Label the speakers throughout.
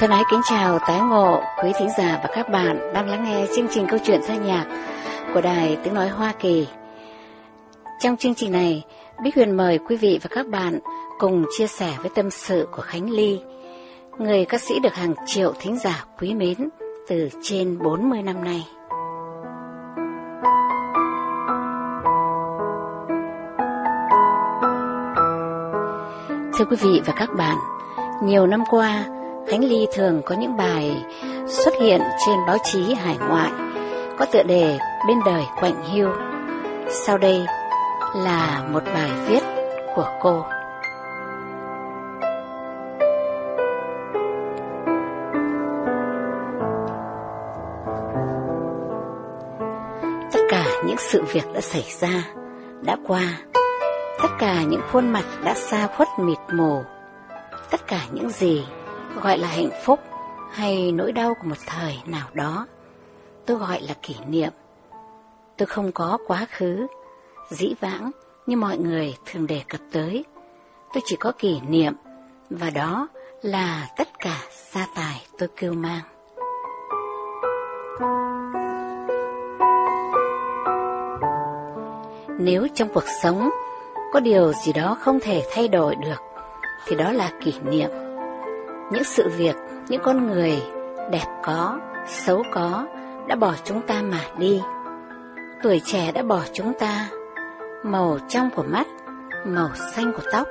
Speaker 1: Thân ái kính chào tái ngộ quý thính giả và các bạn đang lắng nghe chương trình câu chuyện gia nhạc của Đài Tiếng Nói Hoa Kỳ. Trong chương trình này, Bích Huyền mời quý vị và các bạn cùng chia sẻ với tâm sự của Khánh Ly, người ca sĩ được hàng triệu thính giả quý mến từ trên 40 năm nay. Thưa quý vị và các bạn, nhiều năm qua, Khánh Ly thường có những bài xuất hiện trên báo chí hải ngoại có tựa đề Bên đời quạnh hiu. Sau đây là một bài viết của cô. Tất cả những sự việc đã xảy ra, đã qua. Tất cả những khuôn mặt đã xa khuất mịt mù. Tất cả những gì gọi là hạnh phúc hay nỗi đau của một thời nào đó, tôi gọi là kỷ niệm. Tôi không có quá khứ, dĩ vãng như mọi người thường đề cập tới. Tôi chỉ có kỷ niệm, và đó là tất cả gia tài tôi kêu mang. Nếu trong cuộc sống có điều gì đó không thể thay đổi được, thì đó là kỷ niệm. Những sự việc, những con người đẹp có, xấu có đã bỏ chúng ta mà đi. Tuổi trẻ đã bỏ chúng ta, màu trong của mắt, màu xanh của tóc,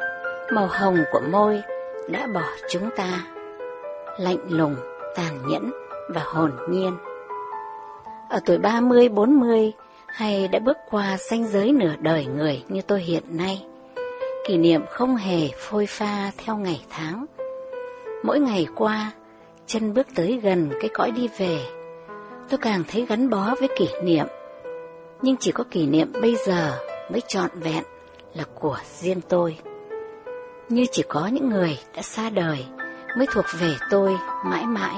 Speaker 1: màu hồng của môi đã bỏ chúng ta. Lạnh lùng, tàn nhẫn và hồn nhiên. Ở tuổi 30, 40 hay đã bước qua ranh giới nửa đời người như tôi hiện nay, kỷ niệm không hề phôi pha theo ngày tháng. Mỗi ngày qua, chân bước tới gần cái cõi đi về, tôi càng thấy gắn bó với kỷ niệm. Nhưng chỉ có kỷ niệm bây giờ mới trọn vẹn là của riêng tôi. Như chỉ có những người đã xa đời mới thuộc về tôi mãi mãi.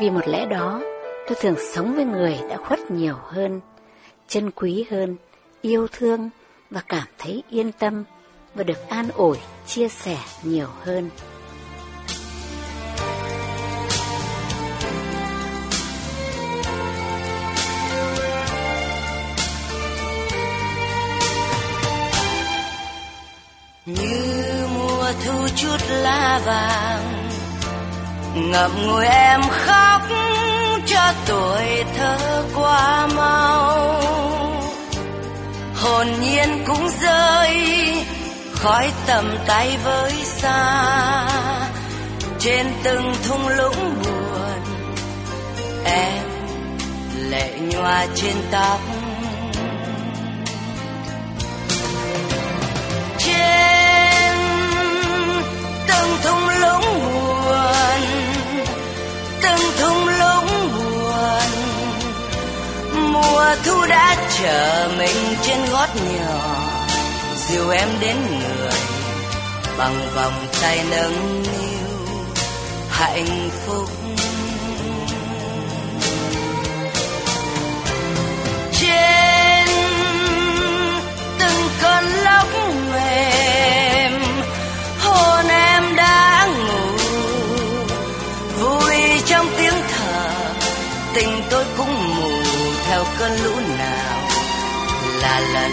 Speaker 1: Vì một lẽ đó, tôi thường sống với người đã khuất nhiều hơn, chân quý hơn, yêu thương và cảm thấy yên tâm và được an ủi, chia sẻ nhiều hơn.
Speaker 2: Lá vàng. Ngậm ngùi em khóc cho tuổi thơ qua mau. Hồn nhiên cũng rơi khói tầm tay với xa. Trên từng thung lũng buồn, em lệ nhòa trên tóc. Thung lũng buồn từng thung lũng buồn mùa thu đã chờ mình trên gót nhỏ dìu em đến người bằng vòng tay nâng niu hạnh phúc. Là lần.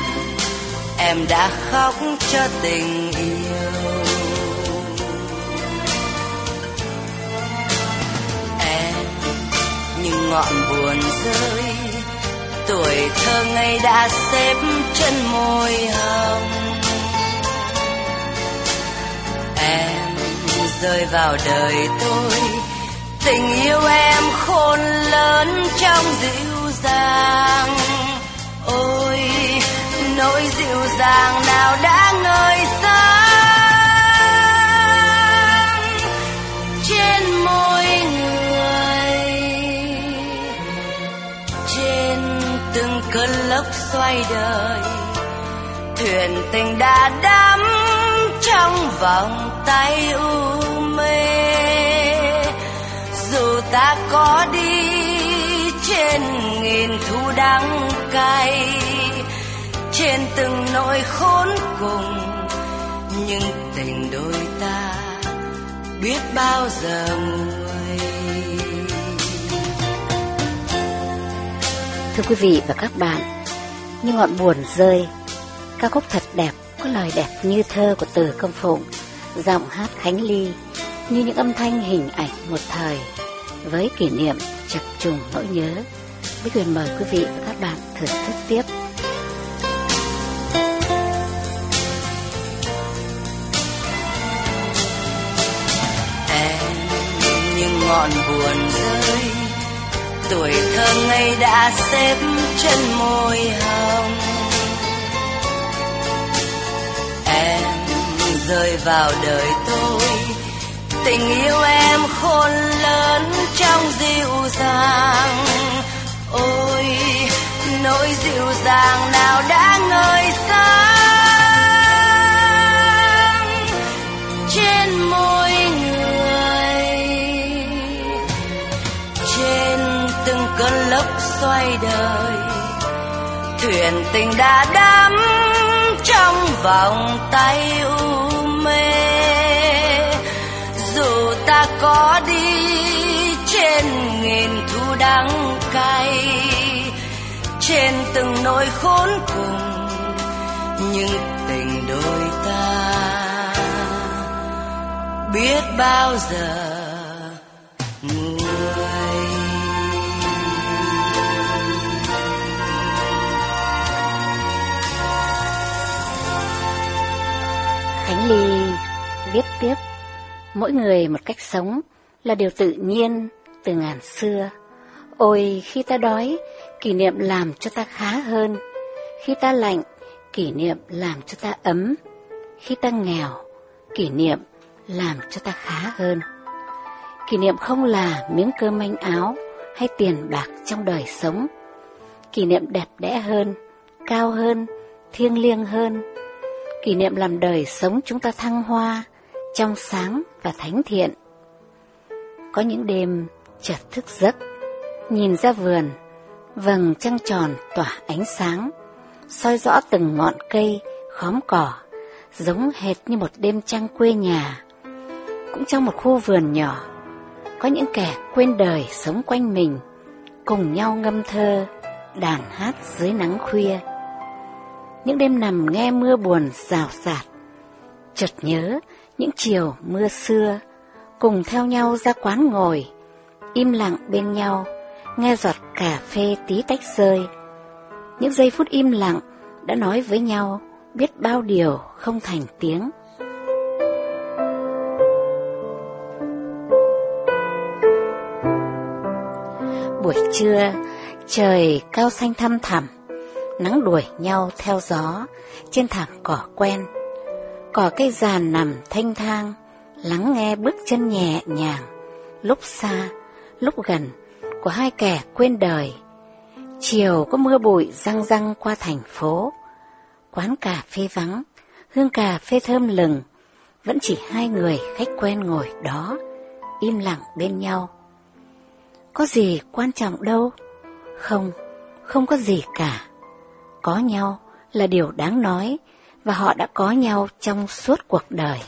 Speaker 2: Em đã khóc cho tình yêu. Em như ngọn buồn rơi. Tuổi thơ ngây đã xếp trên môi hồng. Em rơi vào đời tôi. Tình yêu em khôn lớn trong dịu dàng. Ôi nỗi dịu dàng nào đã ngời sáng trên môi người, trên từng cơn lốc xoay đời. Thuyền tình đã đắm trong vòng tay u mê. Dù ta có đi trên nghìn thu đắng cay trên từng nỗi khốn cùng nhưng tình đôi ta biết bao giờ nguôi
Speaker 1: Thưa quý vị và các bạn, như ngọn buồn rơi, ca khúc thật đẹp, có lời đẹp như thơ của Từ Công Phụng, giọng hát Khánh Ly, như những âm thanh hình ảnh một thời, với kỷ niệm chập trùng nỗi nhớ. Bích Huyền mời quý vị và các bạn thưởng thức tiếp.
Speaker 2: Ngọn buồn rơi. Tuổi thơ ngây đã xếp chân môi hồng. Em rơi vào đời tôi. Tình yêu em khôn lớn trong dịu dàng. Ôi, nỗi dịu dàng nào đã ngời sáng trên môi cơn lốc xoay đời. Thuyền tình đã đắm trong vòng tay u mê. Dù ta có đi trên nghìn thu đắng cay, trên từng nỗi khốn cùng nhưng tình đôi ta, biết bao giờ
Speaker 1: Khánh Ly viết tiếp, mỗi người một cách sống là điều tự nhiên từ ngàn xưa. Ôi khi ta đói, kỷ niệm làm cho ta khá hơn. Khi ta lạnh, kỷ niệm làm cho ta ấm. Khi ta nghèo, kỷ niệm làm cho ta khá hơn. Kỷ niệm không là miếng cơm manh áo hay tiền bạc trong đời sống. Kỷ niệm đẹp đẽ hơn, cao hơn, thiêng liêng hơn. Kỷ niệm làm đời sống chúng ta thăng hoa, trong sáng và thánh thiện. Có những đêm chợt thức giấc, nhìn ra vườn, vầng trăng tròn tỏa ánh sáng, soi rõ từng ngọn cây, khóm cỏ, giống hệt như một đêm trăng quê nhà. Cũng trong một khu vườn nhỏ, có những kẻ quên đời sống quanh mình, cùng nhau ngâm thơ, đàn hát dưới nắng khuya. Những đêm nằm nghe mưa buồn rào rạt, chợt nhớ những chiều mưa xưa, cùng theo nhau ra quán ngồi, im lặng bên nhau, nghe giọt cà phê tí tách rơi. Những giây phút im lặng đã nói với nhau biết bao điều không thành tiếng. Buổi trưa, trời cao xanh thăm thẳm, nắng đuổi nhau theo gió trên thảm cỏ quen. Cỏ cây già nằm thanh thang, lắng nghe bước chân nhẹ nhàng, lúc xa, lúc gần của hai kẻ quên đời. Chiều có mưa bụi răng răng qua thành phố. Quán cà phê vắng, hương cà phê thơm lừng, vẫn chỉ hai người khách quen ngồi đó, im lặng bên nhau. Có gì quan trọng đâu? Không, không có gì cả. Có nhau là điều đáng nói, và họ đã có nhau trong suốt cuộc đời.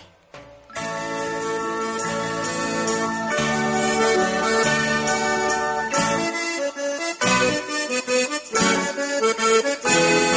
Speaker 2: hãy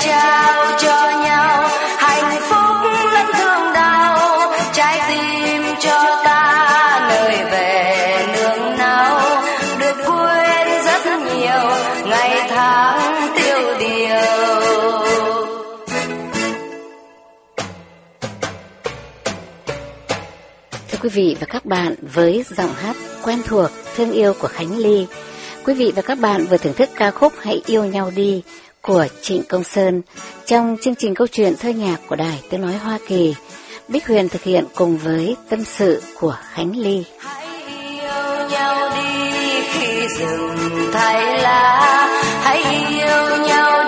Speaker 2: trao cho nhau. Hạnh phúc lẫn thương đau trái tim cho ta nơi về nương náu được quên rất nhiều ngày tháng tiêu điều.
Speaker 1: Thưa quý vị và các bạn, với giọng hát quen thuộc, thương yêu của Khánh Ly, quý vị và các bạn vừa thưởng thức ca khúc Hãy yêu nhau đi của Trịnh Công Sơn trong chương trình câu chuyện thơ nhạc của Đài Tiếng Nói Hoa Kỳ. Bích Huyền thực hiện cùng với tâm sự của Khánh Ly.
Speaker 2: hãy yêu nhau đi khi rừng thay lá hãy yêu nhau đi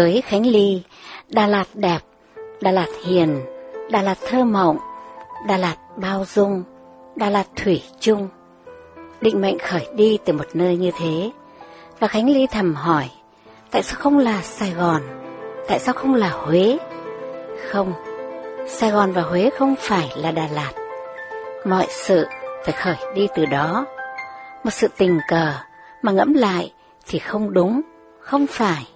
Speaker 1: Với Khánh Ly, Đà Lạt đẹp, Đà Lạt hiền, Đà Lạt thơ mộng, Đà Lạt bao dung, Đà Lạt thủy chung. Định mệnh khởi đi từ một nơi như thế, và Khánh Ly thầm hỏi, tại sao không là Sài Gòn, tại sao không là Huế? Không, Sài Gòn và Huế không phải là Đà Lạt. Mọi sự phải khởi đi từ đó. Một sự tình cờ mà ngẫm lại thì không đúng, không phải.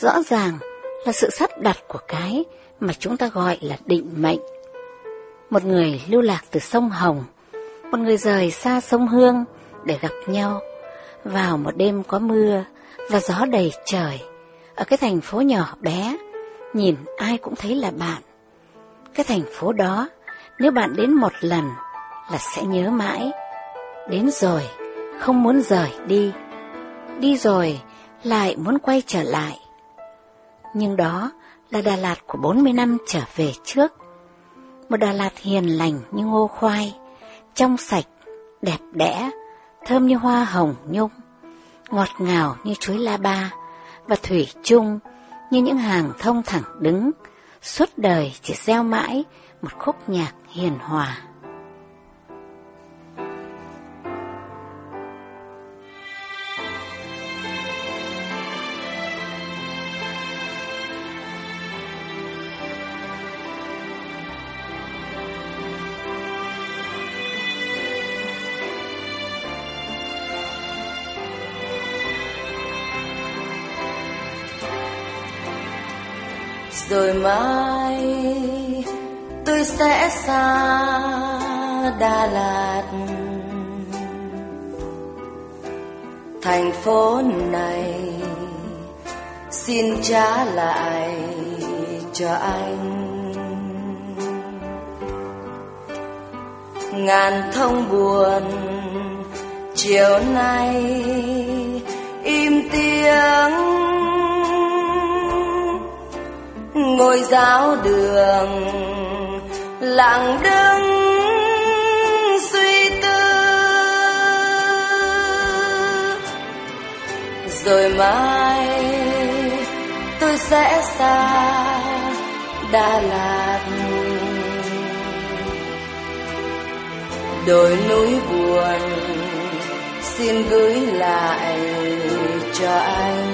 Speaker 1: Rõ ràng là sự sắp đặt của cái mà chúng ta gọi là định mệnh. Một người lưu lạc từ sông Hồng, một người rời xa sông Hương để gặp nhau vào một đêm có mưa và gió đầy trời ở cái thành phố nhỏ bé, nhìn ai cũng thấy là bạn. Cái thành phố đó, nếu bạn đến một lần là sẽ nhớ mãi. Đến rồi, không muốn rời đi. Đi rồi, lại muốn quay trở lại. Nhưng đó là Đà Lạt của 40 năm trở về trước. Một Đà Lạt hiền lành như ngô khoai, trong sạch, đẹp đẽ, thơm như hoa hồng nhung, ngọt ngào như chuối la ba, và thủy chung như những hàng thông thẳng đứng, suốt đời chỉ gieo mãi một khúc nhạc hiền hòa.
Speaker 2: Rồi mai tôi sẽ xa Đà Lạt. Thành phố này xin trả lại cho anh. Ngàn thông buồn chiều nay im tiếng ngôi giáo đường. Lặng đứng suy tư. Rồi mai tôi sẽ xa Đà Lạt. Đồi núi buồn xin gửi lại cho anh.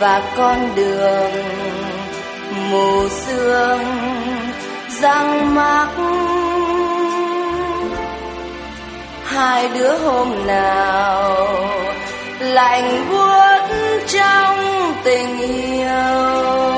Speaker 2: Và con đường mù sương răng mắc. Hai đứa hôm nào lạnh buốt trong tình yêu.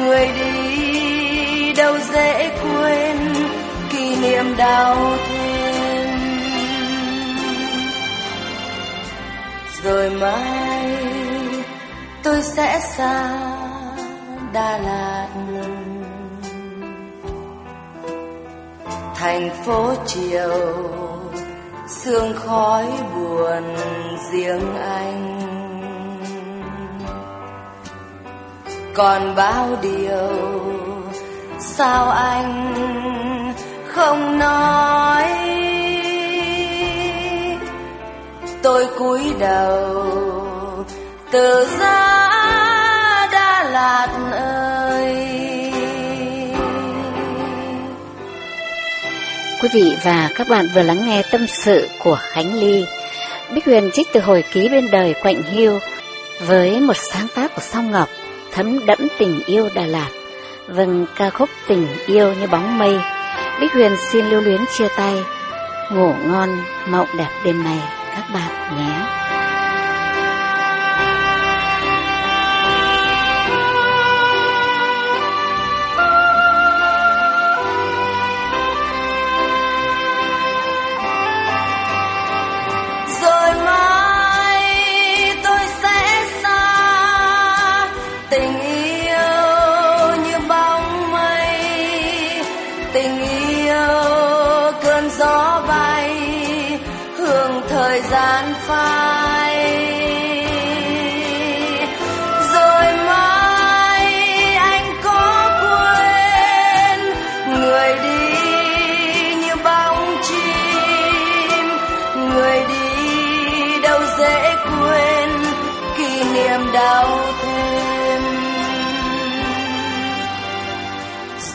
Speaker 2: Người đi đâu dễ quên kỷ niệm đau thêm. Rồi mai tôi sẽ xa Đà Lạt thành phố chiều, sương khói buồn riêng anh. Còn bao điều. Sao anh không nói? Tôi cúi đầu, từ ra Đà Lạt ơi
Speaker 1: Quý vị và các bạn vừa lắng nghe tâm sự của Khánh Ly. Bích Huyền trích từ hồi ký bên đời Quạnh Hiu với một sáng tác của Song Ngọc thấm đẫm tình yêu Đà Lạt. Vâng, ca khúc tình yêu như bóng mây. Bích Huyền xin lưu luyến chia tay. Ngủ ngon, mộng đẹp đêm nay các bạn nhé.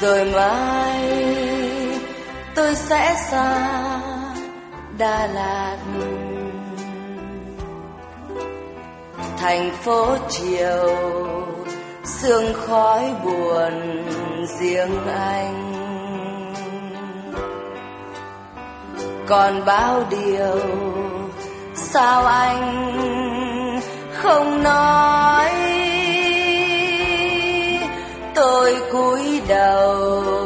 Speaker 2: Rồi mai, tôi sẽ xa Đà Lạt. Thành phố chiều, sương khói buồn riêng anh. Còn bao điều, sao anh không nói? Tôi cúi đầu.